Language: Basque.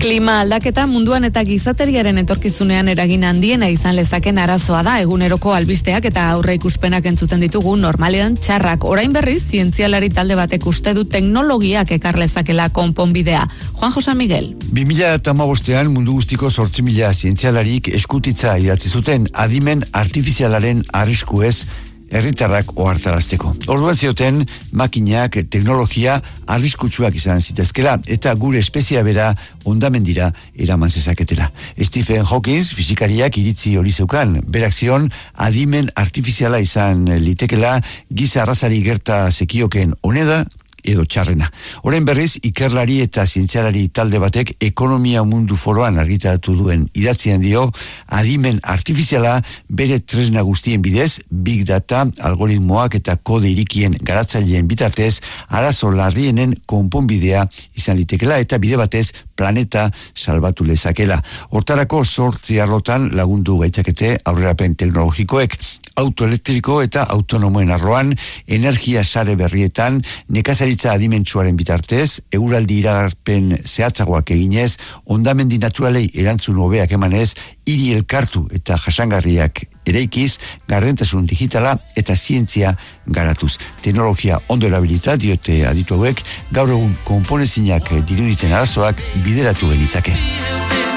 Klima aldaketa munduan eta gizateriaren etorkizunean eragin handiena izan lezaken arazoa da eguneroko albisteak eta aurre ikuspenak entzuten ditugu normalean txarrak. Orain berriz, zientzialari talde batek uste du teknologiak ekar lezakela konponbidea. Juan Josan Miguel. 2000 eta mabostean mundu guztiko sortzi mila zientzialarik eskutitza idatzi zuten adimen artifizialaren arrisku ez herritarrak ohartarazteko. Orduan zioten makinak teknologia arriskutsuak izan zitezkela eta gure espezia bera ondamendira eraman zezaketela. Stephen Hawking fizikariak iritzi hori zeukan, berak zion adimen artifiziala izan litekela giza arrazari gerta zekioken honeda edo txarrena. Horen berriz, ikerlari eta zientzialari talde batek ekonomia mundu foroan argitaratu duen idatzian dio, adimen artifiziala bere tresna guztien bidez, big data, algoritmoak eta kode irikien garatzaileen bitartez, arazo larrienen konponbidea izan litekela eta bide batez planeta salbatu lezakela. Hortarako sortzi arlotan lagundu gaitzakete aurrerapen teknologikoek autoelektriko eta autonomoen arroan, energia sare berrietan, nekazaritza adimentsuaren bitartez, euraldi iragarpen zehatzagoak eginez, ondamendi naturalei erantzun hobeak emanez, hiri elkartu eta jasangarriak eraikiz, gardentasun digitala eta zientzia garatuz. Teknologia ondo erabilita diote aditu hauek, gaur egun komponezinak diruditen arazoak bideratu benitzake.